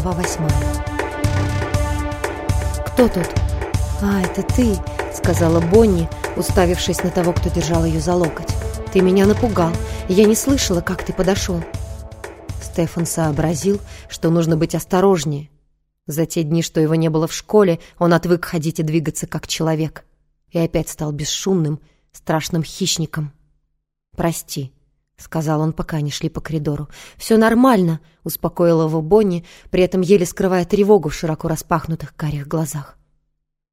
восьмая. «Кто тут?» «А, это ты», — сказала Бонни, уставившись на того, кто держал ее за локоть. «Ты меня напугал. Я не слышала, как ты подошел». Стефан сообразил, что нужно быть осторожнее. За те дни, что его не было в школе, он отвык ходить и двигаться как человек. И опять стал бесшумным, страшным хищником. «Прости», — сказал он, пока они шли по коридору. «Все нормально», — успокоила его Бонни, при этом еле скрывая тревогу в широко распахнутых карих глазах.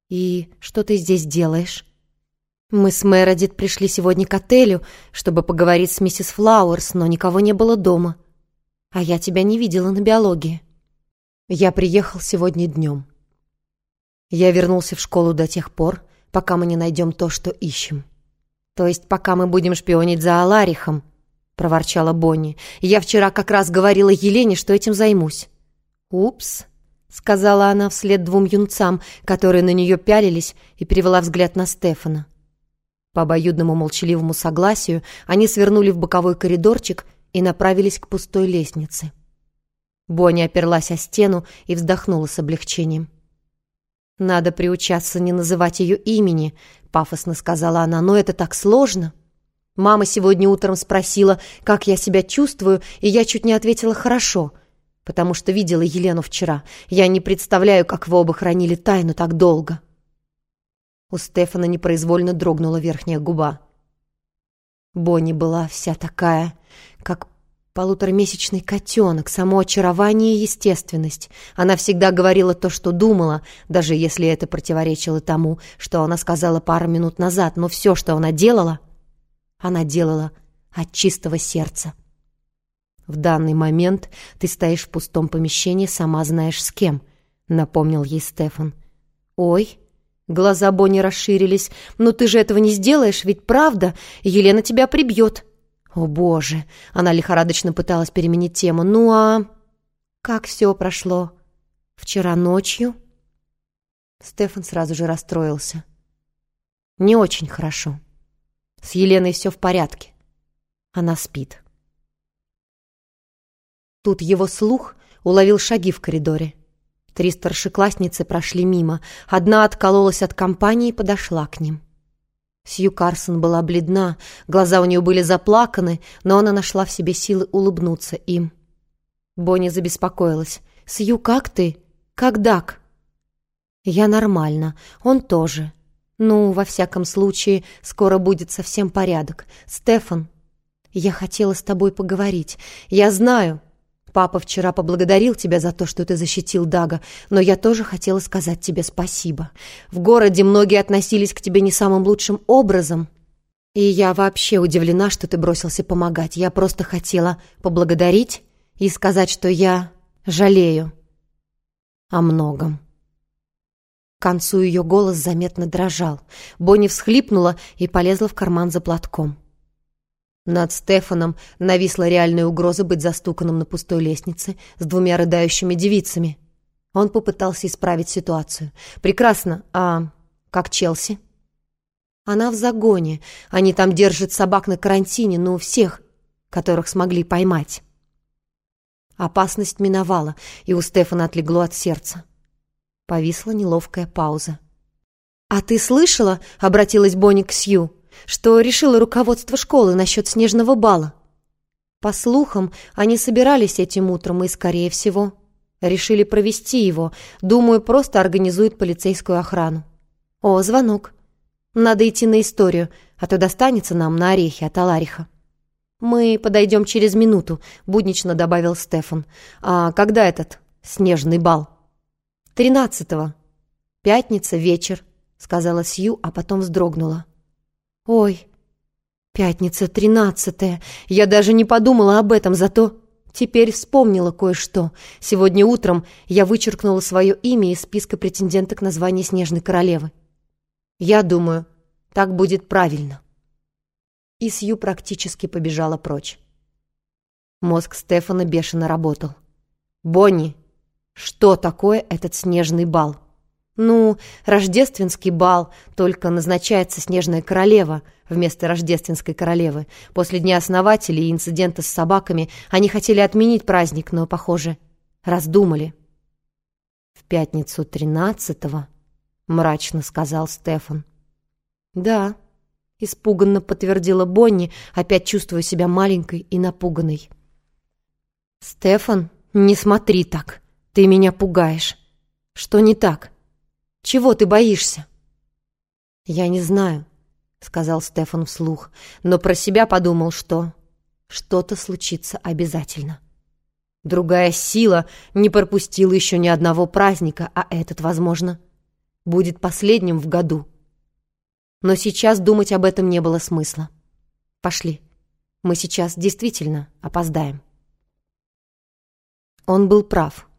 «И что ты здесь делаешь?» «Мы с Мередит пришли сегодня к отелю, чтобы поговорить с миссис Флауэрс, но никого не было дома. А я тебя не видела на биологии». «Я приехал сегодня днем. Я вернулся в школу до тех пор, пока мы не найдем то, что ищем. То есть пока мы будем шпионить за Аларихом», — проворчала Бонни. «Я вчера как раз говорила Елене, что этим займусь». «Упс», — сказала она вслед двум юнцам, которые на нее пялились, и перевела взгляд на Стефана. По обоюдному молчаливому согласию они свернули в боковой коридорчик и направились к пустой лестнице. Бонни оперлась о стену и вздохнула с облегчением. «Надо приучаться не называть ее имени», — пафосно сказала она, — «но это так сложно». Мама сегодня утром спросила, как я себя чувствую, и я чуть не ответила «хорошо», потому что видела Елену вчера. Я не представляю, как вы оба хранили тайну так долго. У Стефана непроизвольно дрогнула верхняя губа. Бонни была вся такая, как полуторамесячный котенок, само очарование и естественность. Она всегда говорила то, что думала, даже если это противоречило тому, что она сказала пару минут назад, но все, что она делала, она делала от чистого сердца. «В данный момент ты стоишь в пустом помещении, сама знаешь с кем», — напомнил ей Стефан. «Ой», Глаза Бонни расширились. «Ну ты же этого не сделаешь, ведь правда? Елена тебя прибьет». «О, боже!» Она лихорадочно пыталась переменить тему. «Ну а...» «Как все прошло? Вчера ночью?» Стефан сразу же расстроился. «Не очень хорошо. С Еленой все в порядке. Она спит». Тут его слух уловил шаги в коридоре. Три старшеклассницы прошли мимо. Одна откололась от компании и подошла к ним. Сью Карсон была бледна, глаза у нее были заплаканы, но она нашла в себе силы улыбнуться им. Бонни забеспокоилась. «Сью, как ты? Как Дак?» «Я нормально. Он тоже. Ну, во всяком случае, скоро будет совсем порядок. Стефан, я хотела с тобой поговорить. Я знаю, Папа вчера поблагодарил тебя за то, что ты защитил Дага, но я тоже хотела сказать тебе спасибо. В городе многие относились к тебе не самым лучшим образом. И я вообще удивлена, что ты бросился помогать. Я просто хотела поблагодарить и сказать, что я жалею о многом. К концу ее голос заметно дрожал. Бонни всхлипнула и полезла в карман за платком. Над Стефаном нависла реальная угроза быть застуканным на пустой лестнице с двумя рыдающими девицами. Он попытался исправить ситуацию. «Прекрасно. А как Челси?» «Она в загоне. Они там держат собак на карантине, но у всех, которых смогли поймать». Опасность миновала, и у Стефана отлегло от сердца. Повисла неловкая пауза. «А ты слышала?» — обратилась Бонни к Сью что решило руководство школы насчет снежного бала. По слухам, они собирались этим утром и, скорее всего, решили провести его. Думаю, просто организуют полицейскую охрану. О, звонок. Надо идти на историю, а то достанется нам на орехи от Алариха. «Мы подойдем через минуту», — буднично добавил Стефан. «А когда этот снежный бал?» «Тринадцатого. Пятница, вечер», — сказала Сью, а потом вздрогнула. Ой, пятница тринадцатая. Я даже не подумала об этом, зато теперь вспомнила кое-что. Сегодня утром я вычеркнула свое имя из списка претенденток на звание Снежной Королевы. Я думаю, так будет правильно. И Сью практически побежала прочь. Мозг Стефана бешено работал. «Бонни, что такое этот снежный бал?» Ну, рождественский бал, только назначается Снежная Королева вместо Рождественской Королевы. После Дня Основателей и инцидента с собаками они хотели отменить праздник, но, похоже, раздумали. В пятницу тринадцатого, мрачно сказал Стефан. Да, испуганно подтвердила Бонни, опять чувствуя себя маленькой и напуганной. «Стефан, не смотри так. Ты меня пугаешь. Что не так? Чего ты боишься?» «Я не знаю», — сказал Стефан вслух, но про себя подумал, что что-то случится обязательно. Другая сила не пропустила еще ни одного праздника, а этот, возможно, будет последним в году. Но сейчас думать об этом не было смысла. Пошли. Мы сейчас действительно опоздаем. Он был прав.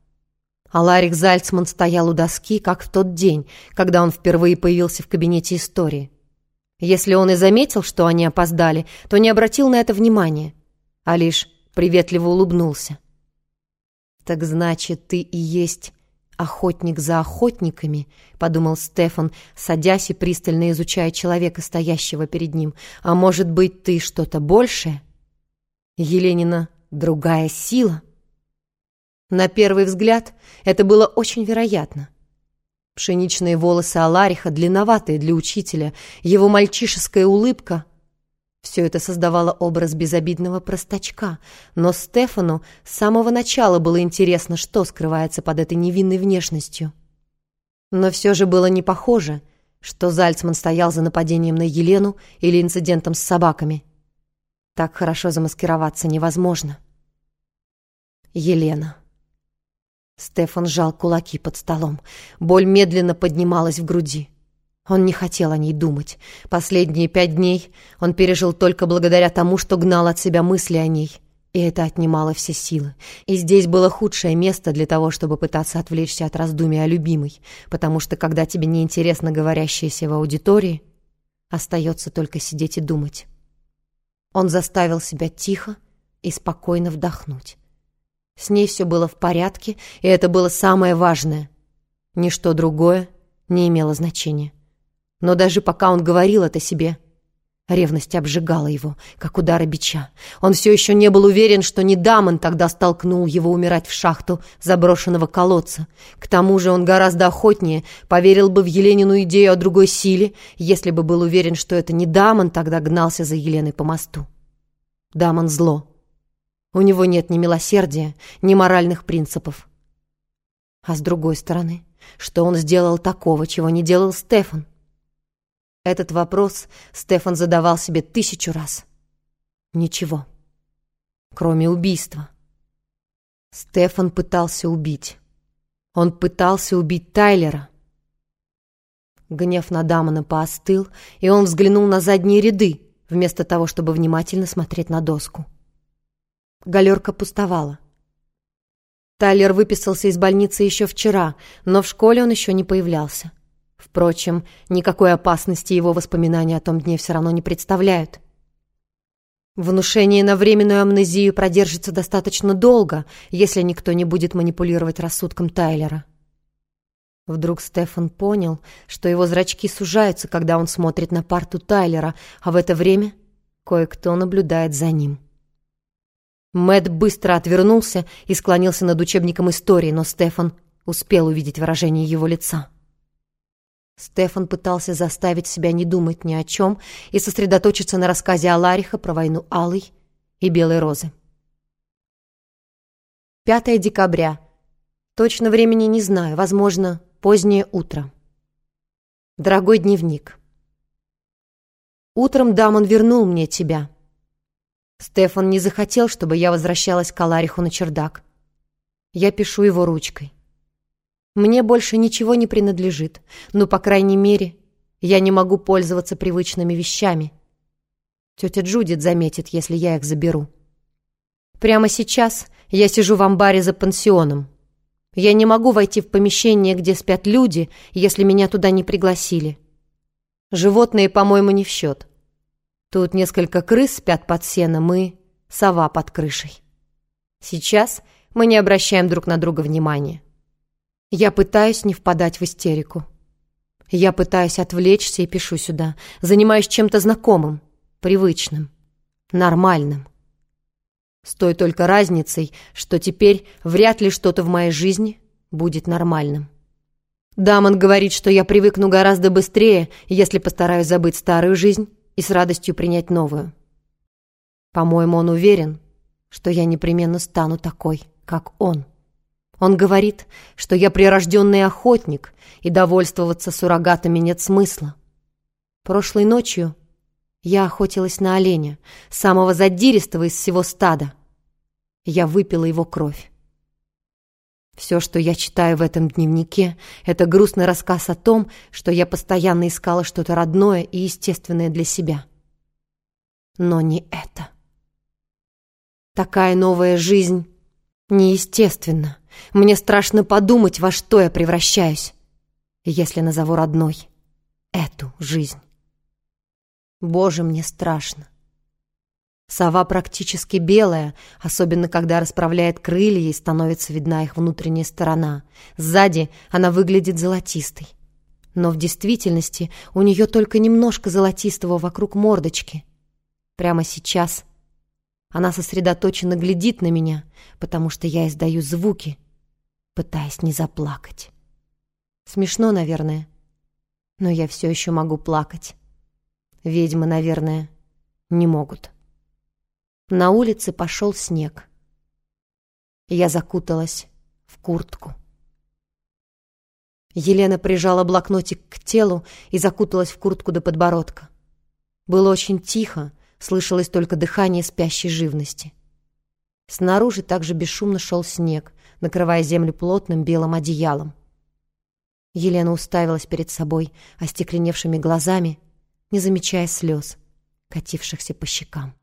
Аларик Зальцман стоял у доски, как в тот день, когда он впервые появился в кабинете истории. Если он и заметил, что они опоздали, то не обратил на это внимания, а лишь приветливо улыбнулся. «Так значит, ты и есть охотник за охотниками», — подумал Стефан, садясь и пристально изучая человека, стоящего перед ним. «А может быть, ты что-то большее? Еленина — другая сила?» На первый взгляд это было очень вероятно. Пшеничные волосы Алариха, длинноватые для учителя, его мальчишеская улыбка — все это создавало образ безобидного простачка, но Стефану с самого начала было интересно, что скрывается под этой невинной внешностью. Но все же было не похоже, что Зальцман стоял за нападением на Елену или инцидентом с собаками. Так хорошо замаскироваться невозможно. Елена. Стефан сжал кулаки под столом. Боль медленно поднималась в груди. Он не хотел о ней думать. Последние пять дней он пережил только благодаря тому, что гнал от себя мысли о ней. И это отнимало все силы. И здесь было худшее место для того, чтобы пытаться отвлечься от раздумий о любимой, потому что когда тебе неинтересно говорящееся в аудитории, остается только сидеть и думать. Он заставил себя тихо и спокойно вдохнуть. С ней все было в порядке, и это было самое важное. Ничто другое не имело значения. Но даже пока он говорил это себе, ревность обжигала его, как удары бича. Он все еще не был уверен, что не Дамон тогда столкнул его умирать в шахту заброшенного колодца. К тому же он гораздо охотнее поверил бы в Еленину идею о другой силе, если бы был уверен, что это не Дамон тогда гнался за Еленой по мосту. Дамон зло. У него нет ни милосердия, ни моральных принципов. А с другой стороны, что он сделал такого, чего не делал Стефан? Этот вопрос Стефан задавал себе тысячу раз. Ничего. Кроме убийства. Стефан пытался убить. Он пытался убить Тайлера. Гнев на Дамона поостыл, и он взглянул на задние ряды, вместо того, чтобы внимательно смотреть на доску. Галерка пустовала. Тайлер выписался из больницы еще вчера, но в школе он еще не появлялся. Впрочем, никакой опасности его воспоминания о том дне все равно не представляют. Внушение на временную амнезию продержится достаточно долго, если никто не будет манипулировать рассудком Тайлера. Вдруг Стефан понял, что его зрачки сужаются, когда он смотрит на парту Тайлера, а в это время кое-кто наблюдает за ним. Мэт быстро отвернулся и склонился над учебником истории, но Стефан успел увидеть выражение его лица. Стефан пытался заставить себя не думать ни о чем и сосредоточиться на рассказе Алариха про войну Алой и Белой Розы. 5 декабря. Точно времени не знаю, возможно, позднее утро. Дорогой дневник. Утром Дамон вернул мне тебя. Стефан не захотел, чтобы я возвращалась к Алариху на чердак. Я пишу его ручкой. Мне больше ничего не принадлежит, но, по крайней мере, я не могу пользоваться привычными вещами. Тетя Джудит заметит, если я их заберу. Прямо сейчас я сижу в амбаре за пансионом. Я не могу войти в помещение, где спят люди, если меня туда не пригласили. Животные, по-моему, не в счет. Тут несколько крыс спят под сеном и сова под крышей. Сейчас мы не обращаем друг на друга внимания. Я пытаюсь не впадать в истерику. Я пытаюсь отвлечься и пишу сюда. Занимаюсь чем-то знакомым, привычным, нормальным. С той только разницей, что теперь вряд ли что-то в моей жизни будет нормальным. Дамон говорит, что я привыкну гораздо быстрее, если постараюсь забыть старую жизнь и с радостью принять новую. По-моему, он уверен, что я непременно стану такой, как он. Он говорит, что я прирожденный охотник, и довольствоваться суррогатами нет смысла. Прошлой ночью я охотилась на оленя, самого задиристого из всего стада. Я выпила его кровь. Все, что я читаю в этом дневнике, это грустный рассказ о том, что я постоянно искала что-то родное и естественное для себя. Но не это. Такая новая жизнь неестественна. Мне страшно подумать, во что я превращаюсь, если назову родной эту жизнь. Боже, мне страшно. Сова практически белая, особенно когда расправляет крылья и становится видна их внутренняя сторона. Сзади она выглядит золотистой. Но в действительности у нее только немножко золотистого вокруг мордочки. Прямо сейчас она сосредоточенно глядит на меня, потому что я издаю звуки, пытаясь не заплакать. Смешно, наверное, но я все еще могу плакать. Ведьмы, наверное, не могут. На улице пошел снег. Я закуталась в куртку. Елена прижала блокнотик к телу и закуталась в куртку до подбородка. Было очень тихо, слышалось только дыхание спящей живности. Снаружи также бесшумно шел снег, накрывая землю плотным белым одеялом. Елена уставилась перед собой остекленевшими глазами, не замечая слез, катившихся по щекам.